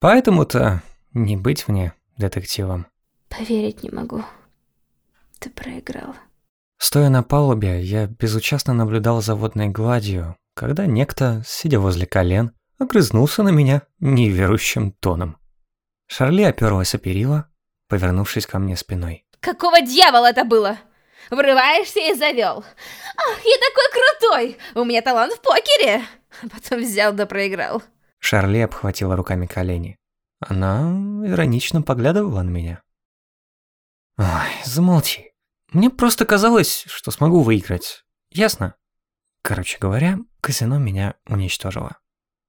Поэтому-то не быть мне детективом. Поверить не могу. Ты проиграл. Стоя на палубе, я безучастно наблюдал за водной гладью, когда некто, сидя возле колен, огрызнулся на меня неверующим тоном. Шарли оперлась о перила, повернувшись ко мне спиной. Какого дьявола это было? Врываешься и завел. Ах, я такой крутой! У меня талант в покере! Потом взял да проиграл. Шарли обхватила руками колени. Она иронично поглядывала на меня. Ой, замолчи. Мне просто казалось, что смогу выиграть. Ясно? Короче говоря, казино меня уничтожило.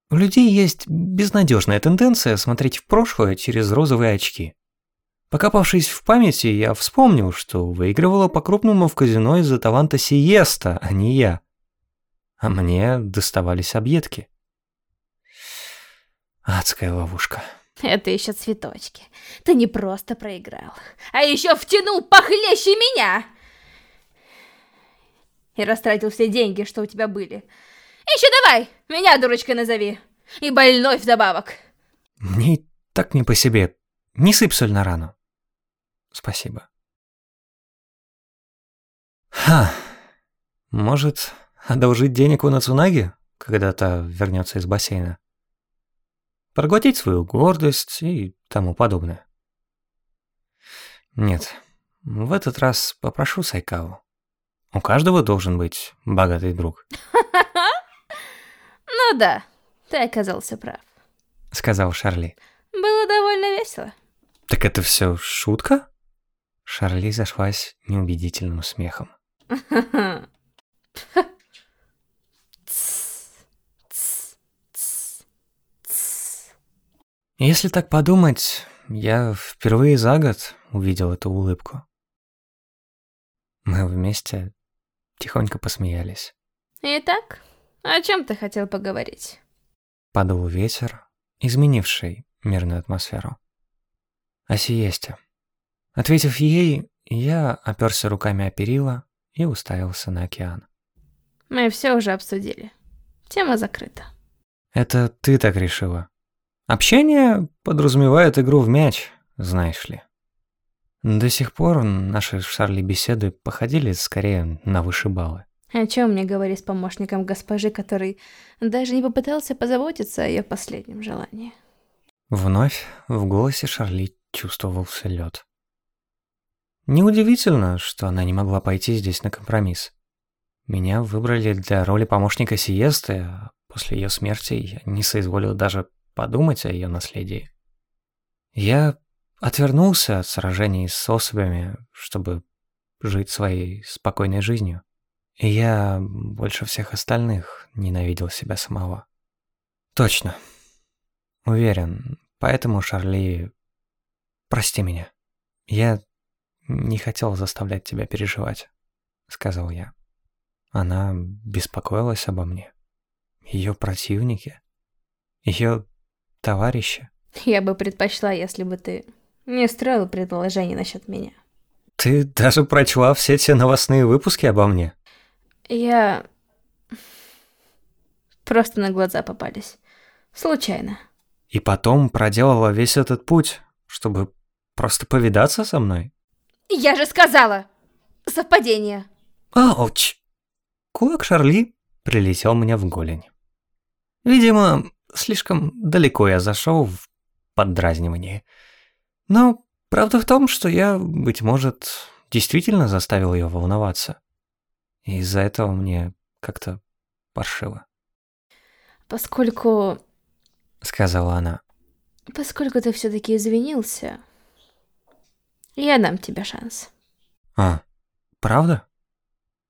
У людей есть безнадежная тенденция смотреть в прошлое через розовые очки. Покопавшись в памяти, я вспомнил, что выигрывала по-крупному в казино из-за таланта Сиеста, а не я. А мне доставались объедки. Адская ловушка. Это еще цветочки. Ты не просто проиграл, а еще втянул похлеще меня! И растратил все деньги, что у тебя были. Еще давай, меня дурочкой назови. И больной вдобавок. Мне так не по себе. Не сыпь соль на рану. Спасибо. Ха. Может, одолжить денег у Нацунаги, когда та вернется из бассейна? Проглотить свою гордость и тому подобное. Нет, в этот раз попрошу Сайкаву. У каждого должен быть богатый друг. Ну да, ты оказался прав. Сказал Шарли. Было довольно весело. Так это все шутка? Шарли зашлась неубедительным смехом. Если так подумать, я впервые за год увидел эту улыбку. Мы вместе тихонько посмеялись. Итак, о чем ты хотел поговорить? Подул ветер, изменивший мирную атмосферу. О сиесте. Ответив ей, я оперся руками о перила и уставился на океан. Мы все уже обсудили. Тема закрыта. Это ты так решила. Общение подразумевает игру в мяч, знаешь ли. До сих пор наши с Шарли беседы походили скорее на вышибалы. О чем мне говорить с помощником госпожи, который даже не попытался позаботиться о ее последнем желании? Вновь в голосе Шарли чувствовался лед. Неудивительно, что она не могла пойти здесь на компромисс. Меня выбрали для роли помощника Сиесты, а после ее смерти я не соизволил даже подумать о ее наследии. Я отвернулся от сражений с особями, чтобы жить своей спокойной жизнью. И я больше всех остальных ненавидел себя самого. Точно. Уверен, поэтому, Шарли, прости меня. Я не хотел заставлять тебя переживать, сказал я. Она беспокоилась обо мне. Ее противники, ее товарищи. Я бы предпочла, если бы ты не строил предложение насчет меня. Ты даже прочла все те новостные выпуски обо мне? Я... Просто на глаза попались. Случайно. И потом проделала весь этот путь, чтобы просто повидаться со мной? Я же сказала! Совпадение. Ауч! Кулак Шарли прилетел мне в голень. Видимо, слишком далеко я зашел в поддразнивание. Но правда в том, что я, быть может, действительно заставил ее волноваться. И из-за этого мне как-то паршиво. Поскольку... Сказала она. Поскольку ты все-таки извинился, я дам тебе шанс. А, правда?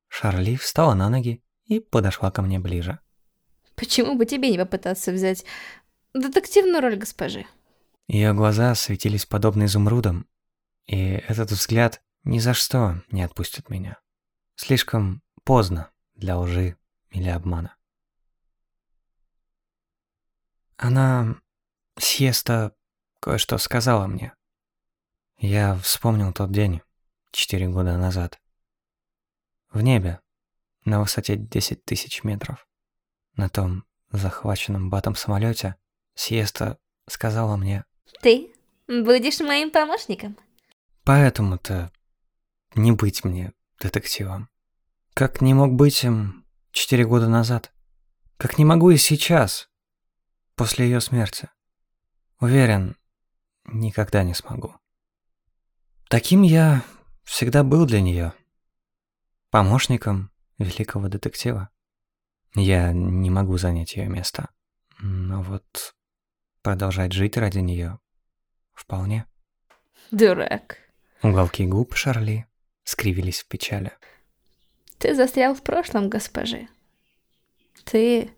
Шарли встала на ноги и подошла ко мне ближе. Почему бы тебе не попытаться взять детективную роль госпожи? Ее глаза светились подобно изумрудам, и этот взгляд ни за что не отпустит меня. Слишком поздно для лжи или обмана. Она, Сьеста, кое-что сказала мне. Я вспомнил тот день, четыре года назад. В небе, на высоте 10 тысяч метров. На том захваченном батом самолете Сиеста сказала мне. Ты будешь моим помощником. Поэтому-то не быть мне детективом. Как не мог быть им четыре года назад. Как не могу и сейчас, после ее смерти. Уверен, никогда не смогу. Таким я всегда был для нее. Помощником великого детектива. Я не могу занять ее место. Но вот продолжать жить ради нее вполне. Дурак. Уголки губ Шарли скривились в печали. Ты застрял в прошлом, госпожи. Ты,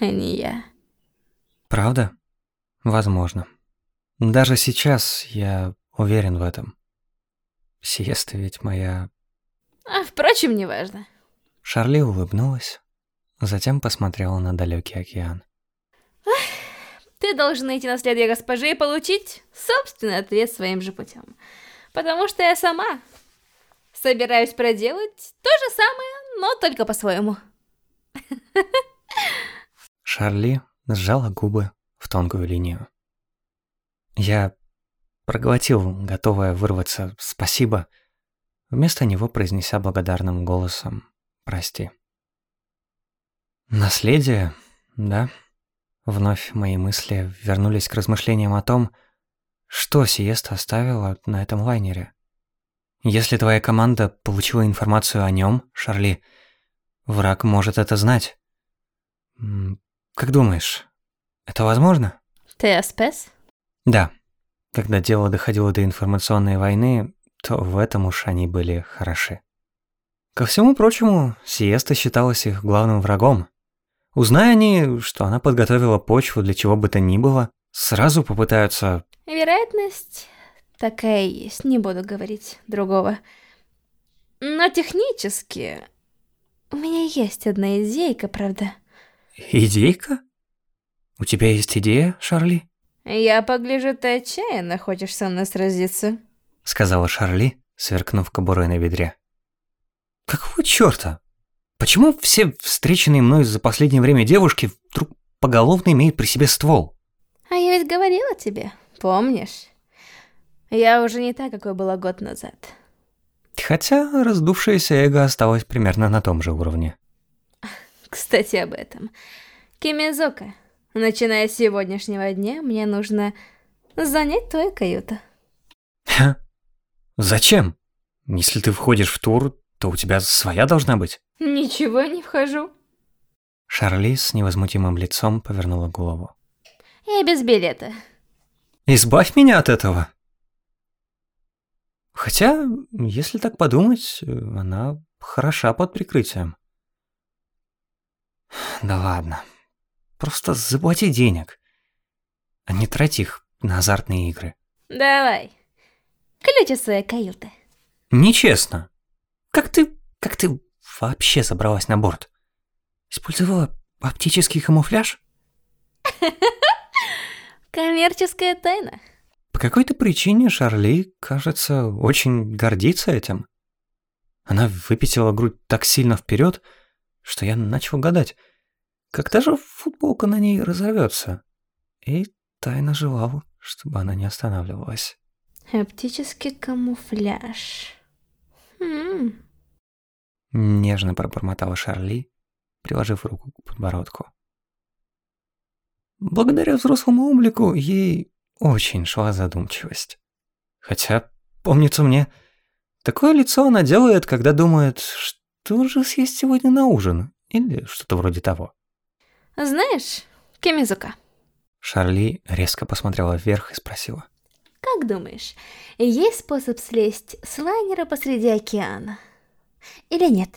а не я. Правда? Возможно. Даже сейчас я уверен в этом. Сиеста ведь моя... А, впрочем, неважно. Шарли улыбнулась, затем посмотрела на далекий океан. Ты должен найти наследие госпожи и получить собственный ответ своим же путем. Потому что я сама собираюсь проделать то же самое, но только по-своему. Шарли сжала губы в тонкую линию. Я проглотил, готовая вырваться «спасибо», вместо него произнеся благодарным голосом «прости». Наследие, да? Вновь мои мысли вернулись к размышлениям о том, что Сиеста оставила на этом лайнере. Если твоя команда получила информацию о нем, Шарли, враг может это знать. Как думаешь, это возможно? Ты АСПС? Да. Когда дело доходило до информационной войны, то в этом уж они были хороши. Ко всему прочему, Сиеста считалась их главным врагом. Узная они, что она подготовила почву для чего бы то ни было, сразу попытаются... Вероятность такая есть, не буду говорить другого. Но технически... У меня есть одна идейка, правда. Идейка? У тебя есть идея, Шарли? Я погляжу, ты отчаянно хочешь со мной сразиться. Сказала Шарли, сверкнув кобурой на бедре. Какого чёрта? Почему все встреченные мной за последнее время девушки вдруг поголовно имеют при себе ствол? А я ведь говорила тебе, помнишь? Я уже не та, какой была год назад. Хотя раздувшееся эго осталось примерно на том же уровне. Кстати, об этом. Кимизука, начиная с сегодняшнего дня, мне нужно занять твою каюту. Ха. Зачем? Если ты входишь в тур, то у тебя своя должна быть. Ничего не вхожу. Шарли с невозмутимым лицом повернула голову. Я без билета. Избавь меня от этого. Хотя, если так подумать, она хороша под прикрытием. Да ладно. Просто заплати денег, а не трать их на азартные игры. Давай. Ключ из своей каюты. Нечестно. Как ты... как ты вообще забралась на борт? Использовала оптический камуфляж? Коммерческая тайна. По какой-то причине Шарли, кажется, очень гордится этим. Она выпятила грудь так сильно вперед, что я начал гадать, когда же футболка на ней разорвется. И тайно желал, чтобы она не останавливалась. Оптический камуфляж. Нежно пробормотала Шарли, приложив руку к подбородку. Благодаря взрослому облику ей очень шла задумчивость. Хотя, помнится мне, такое лицо она делает, когда думает, что же съесть сегодня на ужин, или что-то вроде того. Знаешь, Кимизука? Шарли резко посмотрела вверх и спросила. Как думаешь, есть способ слезть с лайнера посреди океана? Или нет?